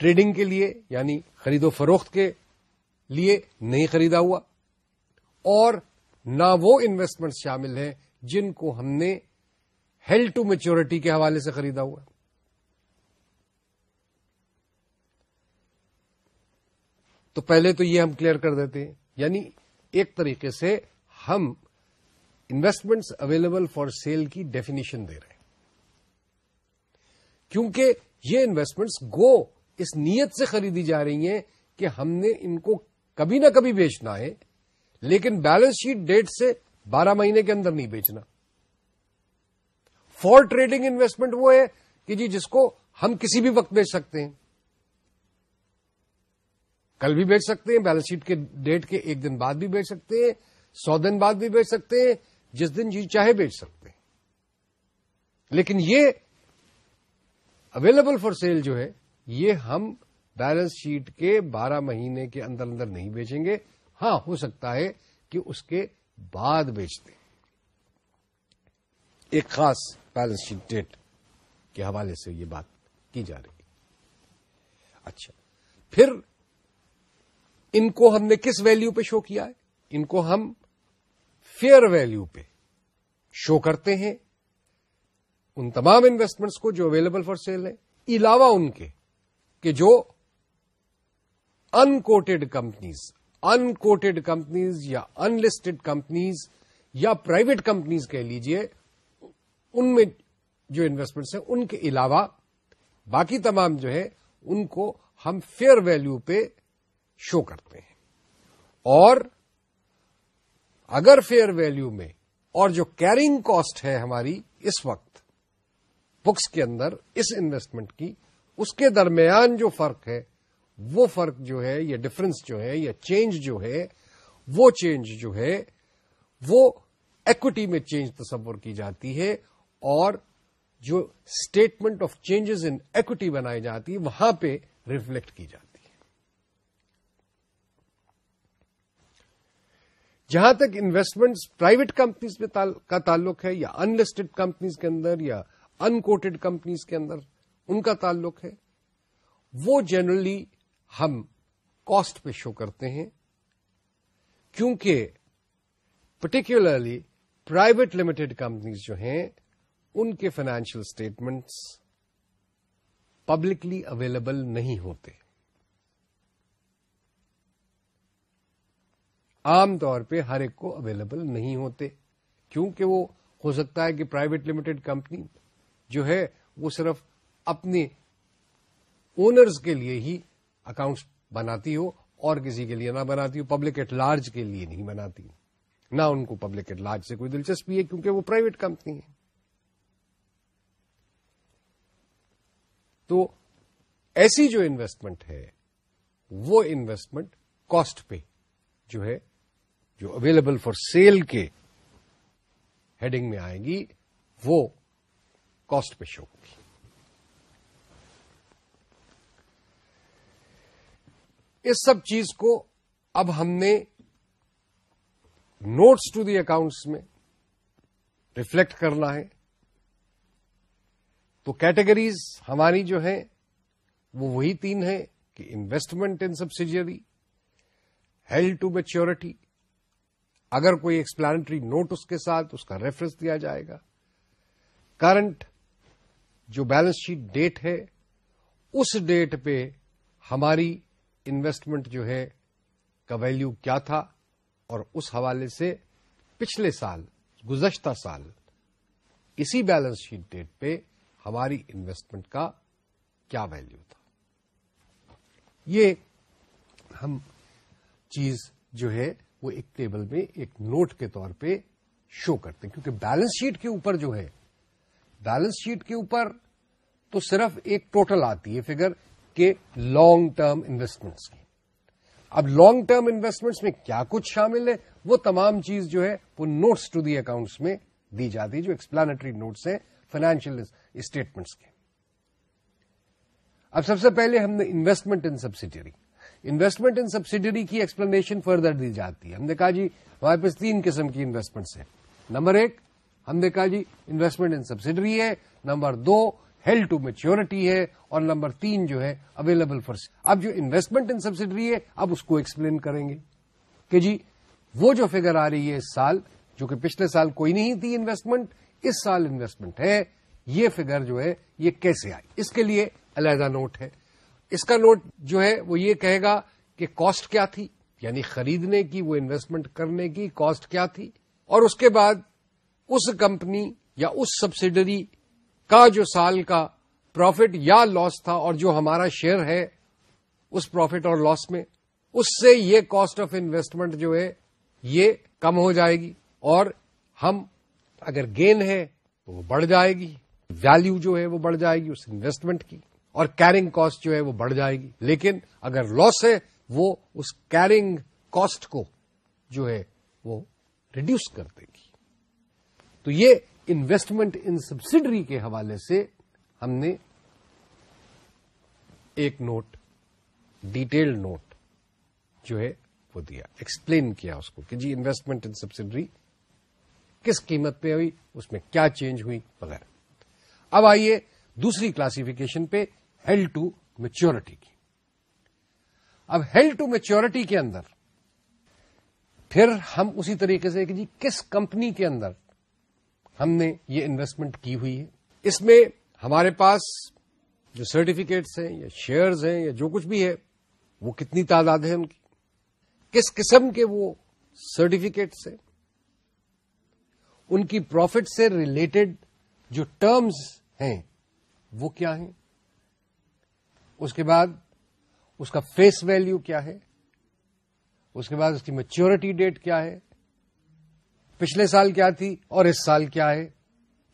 Speaker 1: ٹریڈنگ کے لیے یعنی خرید و فروخت کے لیے نہیں خریدا ہوا اور نہ وہ انویسٹمنٹ شامل ہیں جن کو ہم نے ہیل ٹو میچورٹی کے حوالے سے خریدا ہوا تو پہلے تو یہ ہم کلیئر کر دیتے ہیں یعنی ایک طریقے سے ہم انویسٹمنٹس اویلیبل فار سیل کی ڈیفینیشن دے رہے ہیں کیونکہ یہ انویسٹمنٹس گو اس نیت سے خریدی جا رہی ہیں کہ ہم نے ان کو کبھی نہ کبھی بیچنا ہے لیکن بیلنس شیٹ ڈیٹ سے بارہ مہینے کے اندر نہیں بیچنا فور ٹریڈنگ انویسٹمنٹ وہ ہے کہ جی جس کو ہم کسی بھی وقت بیچ سکتے ہیں کل بھی بیچ سکتے ہیں بیلنس شیٹ کے ڈیٹ کے ایک دن بعد بھی بیچ سکتے ہیں سو دن بعد بھی بیچ سکتے ہیں جس دن جی چاہے بیچ سکتے ہیں لیکن یہ اویلیبل فار سیل جو ہے یہ ہم بیلنس شیٹ کے بارہ مہینے کے اندر اندر نہیں بیچیں گے ہاں ہو سکتا ہے کہ اس کے بعد بیچتے ایک خاص بیلنس شیٹ ڈیٹ کے حوالے سے یہ بات کی جا رہی اچھا پھر ان کو ہم نے کس ویلیو پہ شو کیا ہے ان کو ہم فیئر ویلیو پہ شو کرتے ہیں ان تمام انویسٹمنٹس کو جو اویلیبل فار سیل ہیں علاوہ ان کے کہ جو ان کوٹیڈ کمپنیز ان کمپنیز یا ان لسٹڈ کمپنیز یا پرائیویٹ کمپنیز کہہ لیجئے ان میں جو انویسٹمنٹس ہیں ان کے علاوہ باقی تمام جو ہے ان کو ہم فیئر ویلو پہ شو کرتے ہیں اور اگر فیئر ویلو میں اور جو کیرنگ کاسٹ ہے ہماری اس وقت بکس کے اندر اس انویسٹمنٹ کی اس کے درمیان جو فرق ہے وہ فرق جو ہے یا ڈفرنس جو ہے یا چینج جو ہے وہ چینج جو ہے وہ ایکوٹی میں چینج تصور کی جاتی ہے اور جو statement of changes in equity بنائی جاتی ہے وہاں پہ ریفلیکٹ کی جاتی ہے جہاں تک انویسٹمنٹس پرائیویٹ کمپنیز میں کا تعلق ہے یا انلسٹڈ کمپنیز کے اندر یا ان کوٹیڈ کمپنیز کے اندر ان کا تعلق ہے وہ جنرلی ہم کاسٹ پہ شو کرتے ہیں کیونکہ پرٹیکولرلی پرائیویٹ لمیٹڈ کمپنیز جو ہیں ان کے فائنینشیل اسٹیٹمنٹس پبلکلی اویلیبل نہیں ہوتے عام طور پہ ہر ایک کو اویلیبل نہیں ہوتے کیونکہ وہ ہو سکتا ہے کہ پرائیویٹ لمیٹڈ کمپنی جو ہے وہ صرف اپنے اونرز کے لیے ہی اکاؤنٹس بناتی ہو اور کسی کے لیے نہ بناتی ہو پبلک ایٹ لارج کے لیے نہیں بناتی نہ ان کو پبلک ایٹ لارج سے کوئی دلچسپی ہے کیونکہ وہ پرائیویٹ کمپنی ہے تو ایسی جو انویسٹمنٹ ہے وہ انویسٹمنٹ کاسٹ پہ جو ہے جو اویلیبل فار سیل کے ہیڈنگ میں آئے گی وہ کاسٹ پہ شو ہوگی اس سب چیز کو اب ہم نے نوٹس ٹو دی اکاؤنٹس میں ریفلیکٹ کرنا ہے تو کیٹیگریز ہماری جو ہے وہی تین ہے کہ investment in subsidiary held to maturity اگر کوئی ایکسپلانٹری نوٹ اس کے ساتھ اس کا ریفرنس دیا جائے گا کرنٹ جو بیلنس شیٹ ڈیٹ ہے اس ڈیٹ پہ ہماری انویسٹمنٹ جو ہے کا ویلو کیا تھا اور اس حوالے سے پچھلے سال گزشتہ سال اسی بیلنس شیٹ ڈیٹ پہ ہماری انویسٹمنٹ کا کیا ویلو تھا یہ ہم چیز جو ہے وہ ایک ٹیبل میں ایک نوٹ کے طور پہ شو کرتے ہیں کیونکہ بیلنس شیٹ کے اوپر جو ہے بیلنس شیٹ کے اوپر تو صرف ایک ٹوٹل آتی ہے فگر کہ لانگ ٹرم انویسٹمنٹس کی اب لانگ ٹرم انویسٹمنٹس میں کیا کچھ شامل ہے وہ تمام چیز جو ہے وہ نوٹس ٹو دی اکاؤنٹس میں دی جاتی ہے جو ایکسپلانٹری نوٹس ہیں فائنینشیل اسٹیٹمنٹس کے اب سب سے پہلے ہم نے investment in subsidiary investment in subsidiary کی ایکسپلینیشن فردر دی جاتی ہے ہم نے کہا جی ہمارے پاس تین قسم کی انویسٹمنٹس ہیں نمبر ایک ہم نے کہا جی انویسٹمنٹ ان سبسڈری ہے نمبر دو ہیلڈ ٹو میچیورٹی ہے اور نمبر تین جو ہے اویلیبل فار اب جو انویسٹمنٹ ان سبسڈری ہے اب اس کو ایکسپلین کریں گے کہ جی وہ جو فگر آ رہی ہے اس سال جو کہ پچھلے سال کوئی نہیں تھی انویسٹمنٹ اس سال انویسٹمنٹ ہے یہ فگر جو ہے یہ کیسے آئی اس کے لیے علیحدہ نوٹ ہے اس کا نوٹ جو ہے وہ یہ کہے گا کہ کاسٹ کیا تھی یعنی خریدنے کی وہ انویسٹمنٹ کرنے کی کاسٹ کیا تھی اور اس کے بعد اس کمپنی یا اس سبسیڈری کا جو سال کا پروفٹ یا لاس تھا اور جو ہمارا شیئر ہے اس پروفٹ اور لاس میں اس سے یہ کاسٹ آف انویسٹمنٹ جو ہے یہ کم ہو جائے گی اور ہم اگر گین ہے تو وہ بڑھ جائے گی ویلو جو ہے وہ بڑھ جائے گی اس انویسٹمنٹ کی اور کیرنگ کاسٹ جو ہے وہ بڑھ جائے گی لیکن اگر لاس ہے وہ اس کیرنگ کاسٹ کو جو ہے وہ ریڈیوس کر دے گی تو یہ انویسٹمنٹ ان سبسڈری کے حوالے سے ہم نے ایک نوٹ ڈیٹیل نوٹ جو ہے وہ دیا ایکسپلین کیا اس کو کہ جی انویسٹمنٹ ان سبسڈری کس قیمت پہ ہوئی اس میں کیا چینج ہوئی وغیرہ اب آئیے دوسری کلاسیفیکیشن پہ ہیل ٹو میچیورٹی کی اب ہیل ٹو میچیورٹی کے اندر پھر ہم اسی طریقے سے کہ جی کس کمپنی کے اندر ہم نے یہ انویسٹمنٹ کی ہوئی ہے اس میں ہمارے پاس جو سرٹیفکیٹس ہیں یا شیئرز ہیں یا جو کچھ بھی ہے وہ کتنی تعداد ہے ان کی کس قسم کے وہ سرٹیفکیٹس ہیں ان کی پروفٹ سے ریلیٹڈ جو ٹرمز ہیں وہ کیا ہیں اس کے بعد اس کا فیس ویلو کیا ہے اس کے بعد اس کی میچیورٹی ڈیٹ کیا ہے پچھلے سال کیا تھی اور اس سال کیا ہے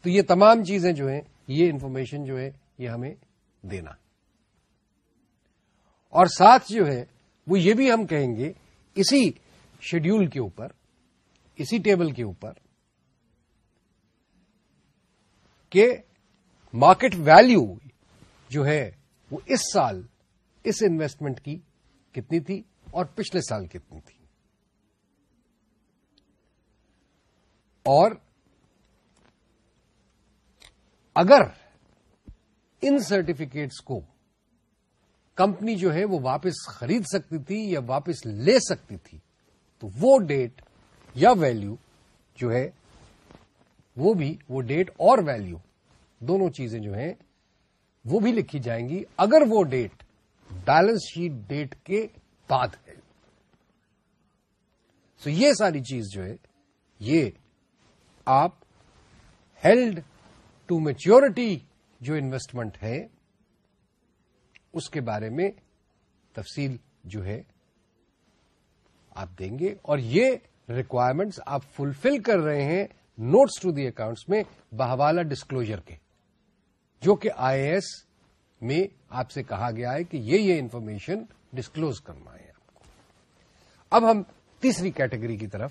Speaker 1: تو یہ تمام چیزیں جو ہیں یہ انفارمیشن جو ہے یہ ہمیں دینا اور ساتھ جو ہے وہ یہ بھی ہم کہیں گے اسی شیڈیول کے اوپر اسی ٹیبل کے اوپر کہ مارکیٹ ویلیو جو ہے وہ اس سال اس انویسٹمنٹ کی کتنی تھی اور پچھلے سال کتنی تھی اور اگر ان سرٹیفکیٹس کو کمپنی جو ہے وہ واپس خرید سکتی تھی یا واپس لے سکتی تھی تو وہ ڈیٹ یا ویلیو جو ہے وہ بھی وہ ڈیٹ اور ویلو دونوں چیزیں جو ہیں وہ بھی لکھی جائیں گی اگر وہ ڈیٹ بیلنس شیٹ ڈیٹ کے بعد ہے سو یہ ساری چیز جو ہے یہ آپ ہیلڈ ٹو میچیورٹی جو انویسٹمنٹ ہے اس کے بارے میں تفصیل جو ہے آپ دیں گے اور یہ ریکوائرمنٹس آپ فلفل کر رہے ہیں نوٹس ٹو دی اکاؤنٹس میں بہوالا ڈسکلوجر کے جو کہ آئی ایس میں آپ سے کہا گیا ہے کہ یہ یہ انفارمیشن ڈسکلوز کرنا ہے آپ کو اب ہم تیسری کیٹیگری کی طرف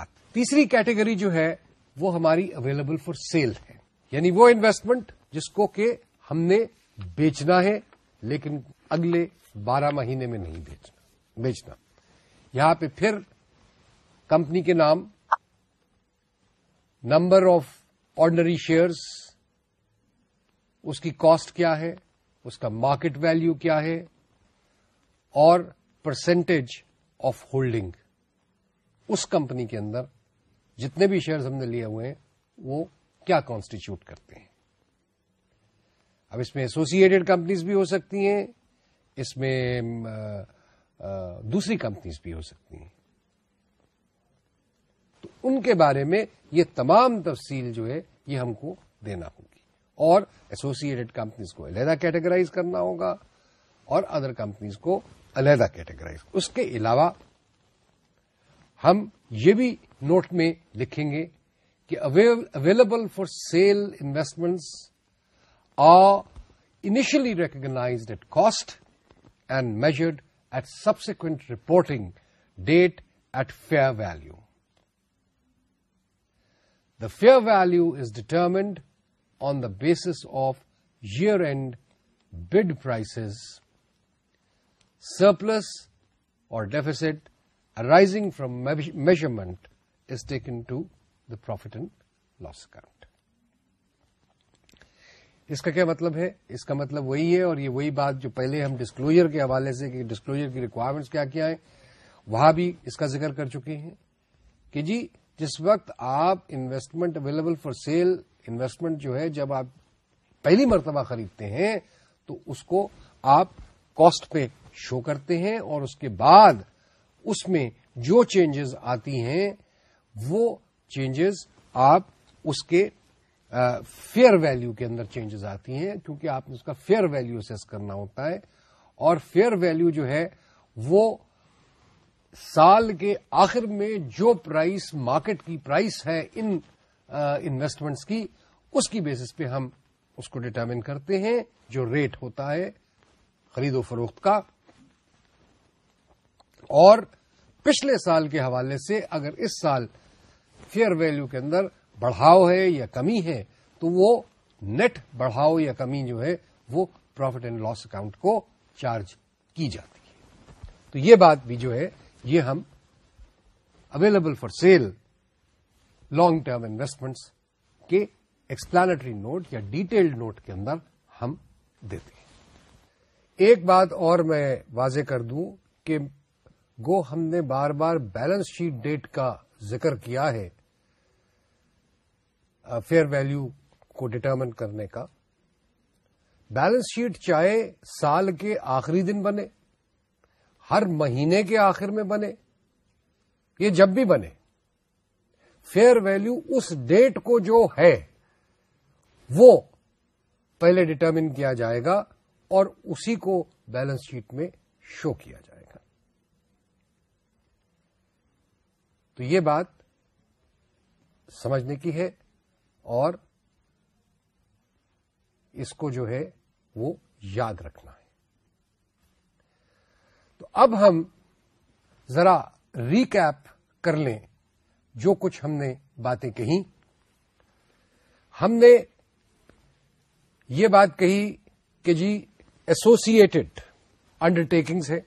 Speaker 1: آتے تیسری کیٹیگری جو ہے وہ ہماری اویلیبل فار سیل ہے یعنی وہ انویسٹمنٹ جس کو کہ ہم نے بیچنا ہے لیکن اگلے بارہ مہینے میں نہیں بیچنا بیچنا یہاں پہ پھر کمپنی کے نام نمبر آف آرڈنری شیئرس اس کی کاسٹ کیا ہے اس کا مارکیٹ ویلو کیا ہے اور پرسنٹیج آف ہولڈنگ اس کمپنی کے اندر جتنے بھی شیئرز ہم نے لیے ہوئے ہیں وہ کیا کانسٹیچیوٹ کرتے ہیں اب اس میں ایسوسیڈ کمپنیز بھی ہو سکتی ہیں اس میں دوسری کمپنیز بھی ہو سکتی ہیں ان کے بارے میں یہ تمام تفصیل جو ہے یہ ہم کو دینا ہوگی اور ایسوسیٹڈ کمپنیز کو علیحدہ کیٹیگرائز کرنا ہوگا اور ادر کمپنیز کو علیحدہ کیٹیگرائز اس کے علاوہ ہم یہ بھی نوٹ میں لکھیں گے کہ available for sale investments are initially recognised at cost and measured at subsequent reporting date at fair value the fair value is determined on the basis of year end bid prices surplus اور deficit arising from measurement is taken to the profit and loss account اس کا کیا مطلب ہے اس کا مطلب وہی ہے اور یہ وہی بات جو پہلے ہم ڈسکلوجر کے حوالے سے کہ ڈسکلوجر کی ریکوائرمنٹس کیا کیا ہیں وہاں بھی اس کا ذکر کر چکے ہیں کہ جی جس وقت آپ investment available for sale investment جو ہے جب آپ پہلی مرتبہ خریدتے ہیں تو اس کو آپ کاسٹ پہ شو کرتے ہیں اور اس کے بعد اس میں جو چینجز آتی ہیں وہ چینجز آپ اس کے فیئر ویلیو کے اندر چینجز آتی ہیں کیونکہ آپ نے اس کا فیئر ویلیو اسیس کرنا ہوتا ہے اور فیئر ویلیو جو ہے وہ سال کے آخر میں جو پرائس مارکیٹ کی پرائس ہے ان انویسٹمنٹس کی اس کی بیسس پہ ہم اس کو ڈیٹرمن کرتے ہیں جو ریٹ ہوتا ہے خرید و فروخت کا اور پچھلے سال کے حوالے سے اگر اس سال فیئر ویلو کے اندر بڑھاؤ ہے یا کمی ہے تو وہ نیٹ بڑھاؤ یا کمی جو ہے وہ پروفٹ اینڈ لاس اکاؤنٹ کو چارج کی جاتی ہے تو یہ بات بھی جو ہے یہ ہم available for sale long term investments کے ایکسپلانٹری نوٹ یا ڈیٹیلڈ نوٹ کے اندر ہم دیتے ہیں ایک بات اور میں واضح کر دوں کہ گو ہم نے بار بار بیلنس شیٹ ڈیٹ کا ذکر کیا ہے فیئر ویلو کو ڈٹرمن کرنے کا بیلنس شیٹ چاہے سال کے آخری دن بنے ہر مہینے کے آخر میں بنے یہ جب بھی بنے فیئر ویلو اس ڈیٹ کو جو ہے وہ پہلے ڈٹرمن کیا جائے گا اور اسی کو بیلنس شیٹ میں شو کیا جائے گا تو یہ بات سمجھنے کی ہے اور اس کو جو ہے وہ یاد رکھنا اب ہم ذرا ریکپ کر لیں جو کچھ ہم نے باتیں کہیں ہم نے یہ بات کہی کہ جی ایسوسیٹڈ انڈر ٹیکنگس ہے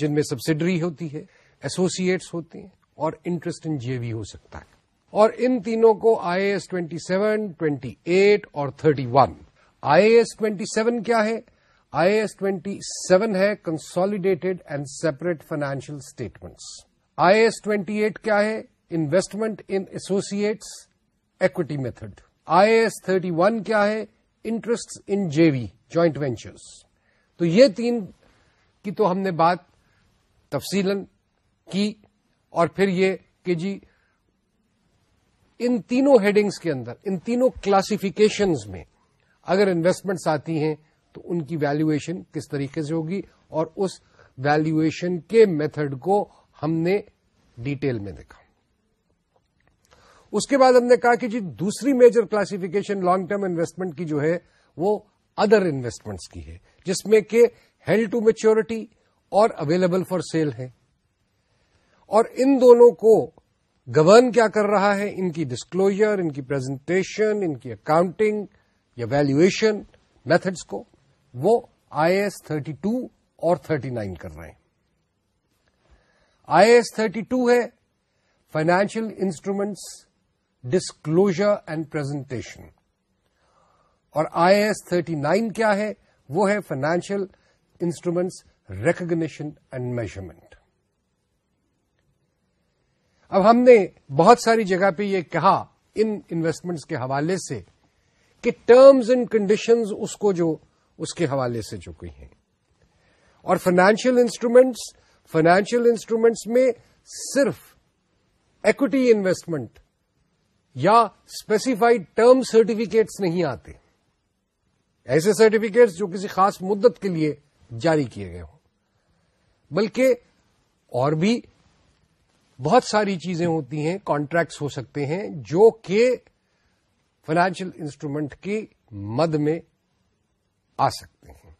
Speaker 1: جن میں سبسڈری ہوتی ہے ایسوسیٹس ہوتے ہیں اور انٹرسٹ ان بھی ہو سکتا ہے اور ان تینوں کو I S twenty seven twenty eight اور thirty one I A twenty seven کیا ہے آئی ایس ٹوینٹی سیون ہے consolidated and separate financial statements I S twenty eight کیا ہے investment in associates equity method I S thirty one کیا ہے interest in J V joint ventures تو یہ تین کی تو ہم نے بات تفصیل کی اور پھر یہ کہ جی ان تینوں ہیڈنگس کے اندر ان تینوں کلاسیفکیشنز میں اگر انویسٹمنٹس آتی ہیں تو ان کی ویلیویشن کس طریقے سے ہوگی اور اس ویلویشن کے میتھڈ کو ہم نے ڈیٹیل میں دیکھا اس کے بعد ہم نے کہا کہ جی دوسری major classification long term investment کی جو ہے وہ ادر انویسٹمنٹس کی ہے جس میں کہ ہیل ٹو میچیورٹی اور اویلیبل فار سیل ہے اور ان دونوں کو گورن کیا کر رہا ہے ان کی ڈسکلوجر ان کی پرزنٹیشن ان کی اکاؤنٹنگ یا ویلویشن میتھڈس کو وہ آئی ایس تھرٹی ٹو اور تھرٹی نائن کر رہے ہیں آئی ایس تھرٹی ٹو ہے financial instruments disclosure and presentation اور آئی ایس تھرٹی نائن کیا ہے وہ ہے financial instruments recognition and measurement اب ہم نے بہت ساری جگہ پہ یہ کہا ان انویسٹمنٹس کے حوالے سے کہ ٹرمز اینڈ کنڈیشنز اس کو جو اس کے حوالے سے چکی ہیں اور فائنینشیل انسٹرومینٹس فائنینشیل انسٹرومینٹس میں صرف ایکوٹی انویسٹمنٹ یا اسپیسیفائڈ ٹرم سرٹیفکیٹس نہیں آتے ایسے سرٹیفکیٹس جو کسی خاص مدت کے لیے جاری کیے گئے ہوں بلکہ اور بھی بہت ساری چیزیں ہوتی ہیں کانٹریکٹس ہو سکتے ہیں جو کہ فائنینشیل انسٹرومینٹ کی مد میں آ سکتے ہیں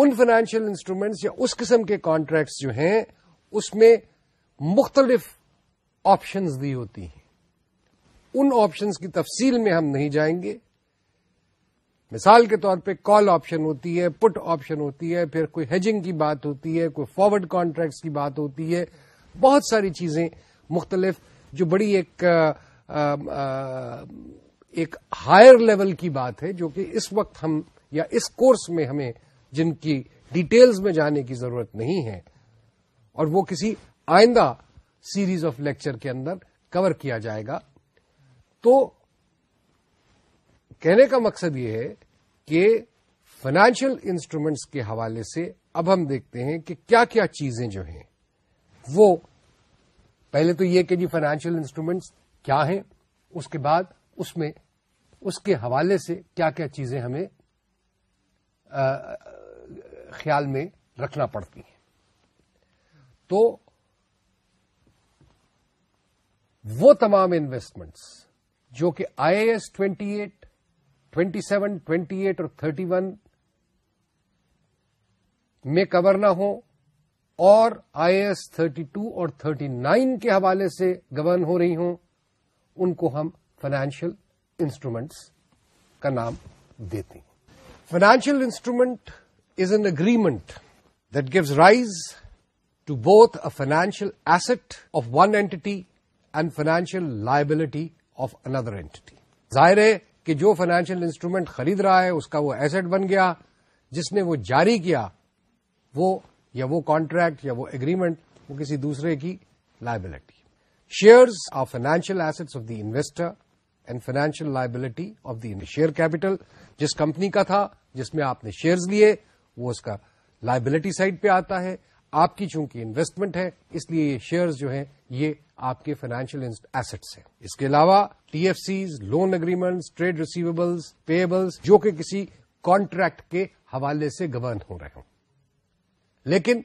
Speaker 1: ان فائنینشیل انسٹرومینٹس یا اس قسم کے کانٹریکٹس جو ہیں اس میں مختلف آپشنز دی ہوتی ہیں ان آپشنز کی تفصیل میں ہم نہیں جائیں گے مثال کے طور پہ کال آپشن ہوتی ہے پٹ آپشن ہوتی ہے پھر کوئی ہیجنگ کی بات ہوتی ہے کوئی فارورڈ کانٹریکٹس کی بات ہوتی ہے بہت ساری چیزیں مختلف جو بڑی ایک ایک ہائر لیول کی بات ہے جو کہ اس وقت ہم یا اس کورس میں ہمیں جن کی ڈیٹیلز میں جانے کی ضرورت نہیں ہے اور وہ کسی آئندہ سیریز آف لیکچر کے اندر کور کیا جائے گا تو کہنے کا مقصد یہ ہے کہ فائنینشیل انسٹرومینٹس کے حوالے سے اب ہم دیکھتے ہیں کہ کیا کیا چیزیں جو ہیں وہ پہلے تو یہ کہ جی فائنینشیل انسٹرومینٹس کیا ہیں اس کے بعد اس میں اس کے حوالے سے کیا کیا چیزیں ہمیں خیال میں رکھنا پڑتی ہیں تو وہ تمام انویسٹمنٹس جو کہ I A twenty eight twenty seven twenty eight اور تھرٹی ون میں کور نہ ہو اور آئی اے تھرٹی ٹو اور تھرٹی نائن کے حوالے سے گورن ہو رہی ہوں ان کو ہم فائنینشیل انسٹرومینٹس کا نام دیتے ہیں financial instrument is an agreement that gives rise to both a financial asset of one entity and financial liability of another entity ظاہر ہے کہ جو فائنینشیل انسٹرومینٹ خرید رہا ہے اس کا وہ ایسٹ بن گیا جس نے وہ جاری کیا وہ یا وہ کانٹریکٹ یا وہ اگریمنٹ وہ کسی دوسرے کی liability shares of financial asset of the investor and financial liability of the share capital جس کمپنی کا تھا جس میں آپ نے شیئرز لیے وہ اس کا لائبلٹی سائڈ پہ آتا ہے آپ کی چونکہ انویسٹمنٹ ہے اس لیے یہ شیئرز جو ہیں یہ آپ کے فائنینشیل ایسٹس ہیں اس کے علاوہ T F Cs loan agreement trade receivable payables جو کہ کسی کانٹریکٹ کے حوالے سے گورن ہو رہے ہوں لیکن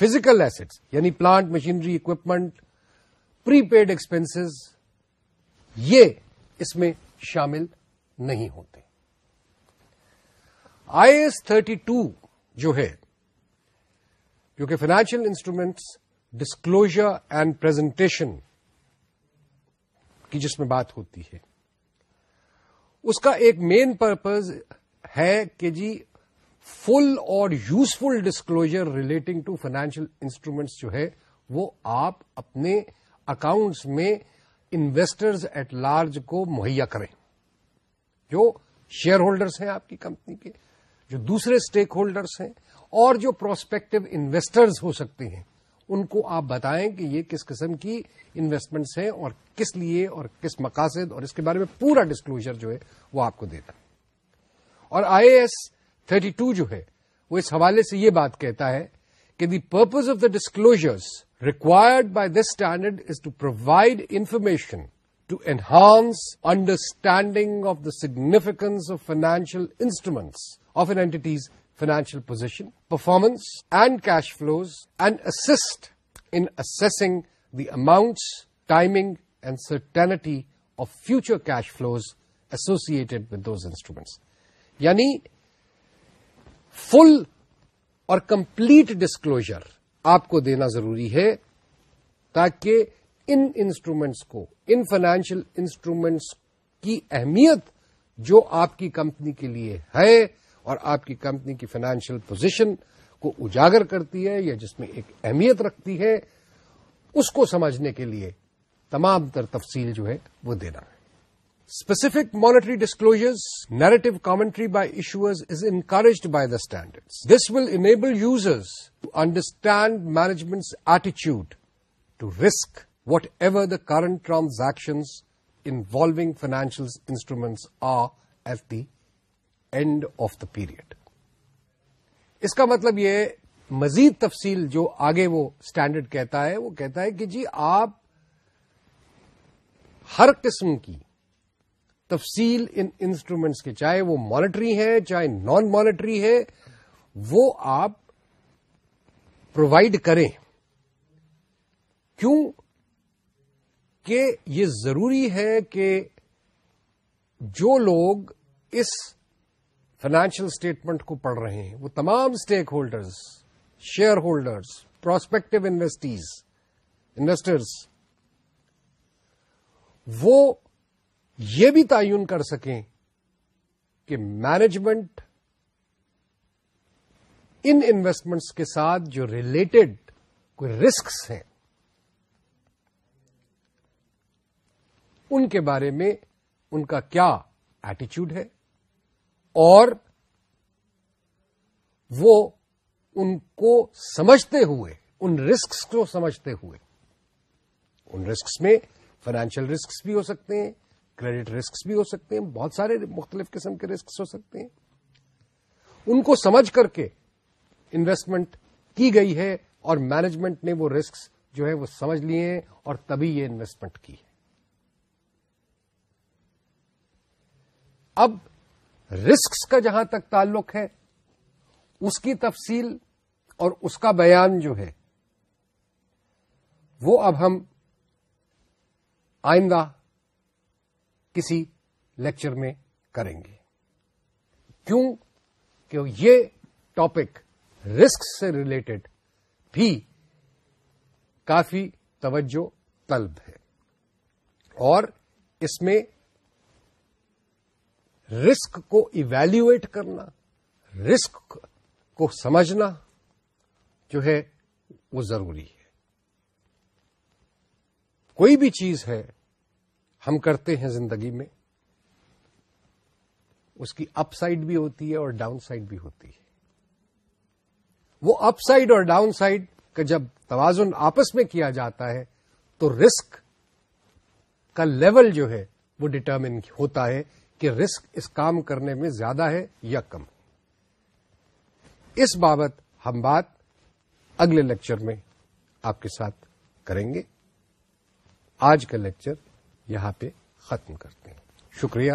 Speaker 1: فزیکل ایسٹس یعنی plant machinery equipment prepaid expenses یہ اس میں شامل نہیں ہوتے آئی ایس تھرٹی ٹو جو ہے کیونکہ financial instruments disclosure and presentation کی جس میں بات ہوتی ہے اس کا ایک مین پرپز ہے کہ جی فل اور useful disclosure relating to financial instruments جو ہے وہ آپ اپنے اکاؤنٹس میں انویسٹرز ایٹ لارج کو مہیا کریں جو شیئر ہولڈرز ہیں آپ کی کمپنی کے جو دوسرے اسٹیک ہولڈرز ہیں اور جو پروسپیکٹو انویسٹرز ہو سکتے ہیں ان کو آپ بتائیں کہ یہ کس قسم کی انویسٹمنٹس ہیں اور کس لیے اور کس مقاصد اور اس کے بارے میں پورا ڈسکلوجر جو ہے وہ آپ کو دیتا اور آئی اے تھرٹی ٹو جو ہے وہ اس حوالے سے یہ بات کہتا ہے کہ the purpose of the disclosures required by this standard is to provide information to as understanding of the significance of financial instruments of entity's financial position performance and cash flows and assist in the amounts timing and certainty of future cash flows associated with those instruments یعنی full اور complete disclosure آپ کو دینا ضروری ہے تاکہ ان instruments کو ان فائنینشیل انسٹرومینٹس کی اہمیت جو آپ کی کمپنی کے لیے ہے اور آپ کی کمپنی کی فائنینشیل پوزیشن کو اجاگر کرتی ہے یا جس میں ایک اہمیت رکھتی ہے اس کو سمجھنے کے لیے تمام تر تفصیل جو ہے وہ دینا ہے specific monetary disclosures narrative commentary by issues is encouraged by the standard this will enable users to understand management ایٹیچیوڈ to risk what ever the current transactions involving financial instruments a F dead of the period اس کا مطلب یہ مزید تفصیل جو آگے وہ standard کہتا ہے وہ کہتا ہے کہ جی آپ ہر قسم کی تفصیل ان انسٹرومینٹس کے چاہے وہ مانیٹری ہے چاہے نان مانیٹری ہے وہ آپ پرووائڈ کریں کیوں کہ یہ ضروری ہے کہ جو لوگ اس فائنانشیل اسٹیٹمنٹ کو پڑھ رہے ہیں وہ تمام stakeholders shareholders prospective investees investors وہ یہ بھی تعین کر سکیں کہ مینجمنٹ ان انویسٹمنٹس کے ساتھ جو ریلیٹڈ کوئی رسکس ہیں ان کے بارے میں ان کا کیا ایٹیچیوڈ ہے اور وہ ان کو سمجھتے ہوئے ان رسکس کو سمجھتے ہوئے ان رسکس میں فائنینشیل رسکس بھی ہو سکتے ہیں کریڈٹ رسک بھی ہو سکتے ہیں بہت سارے مختلف قسم کے رسک ہو سکتے ہیں ان کو سمجھ کر کے انویسٹمنٹ کی گئی ہے اور مینجمنٹ نے وہ رسک جو ہے وہ سمجھ لیے ہیں اور تبھی یہ انویسٹمنٹ کی ہے اب رسکس کا جہاں تک تعلق ہے اس کی تفصیل اور اس کا بیان جو ہے وہ اب ہم آئندہ کسی لیکچر میں کریں گے کیوں کہ یہ ٹاپک رسک سے ریلیٹڈ بھی کافی توجہ طلب ہے اور اس میں رسک کو ایویلویٹ کرنا رسک کو سمجھنا جو ہے وہ ضروری ہے کوئی بھی چیز ہے ہم کرتے ہیں زندگی میں اس کی اپ سائڈ بھی ہوتی ہے اور ڈاؤن سائڈ بھی ہوتی ہے وہ اپ سائڈ اور ڈاؤن سائڈ کا جب توازن آپس میں کیا جاتا ہے تو رسک کا لیول جو ہے وہ ڈٹرمن ہوتا ہے کہ رسک اس کام کرنے میں زیادہ ہے یا کم اس بابت ہم بات اگلے لیکچر میں آپ کے ساتھ کریں گے آج کا لیکچر یہاں پہ ختم کرتے ہیں شکریہ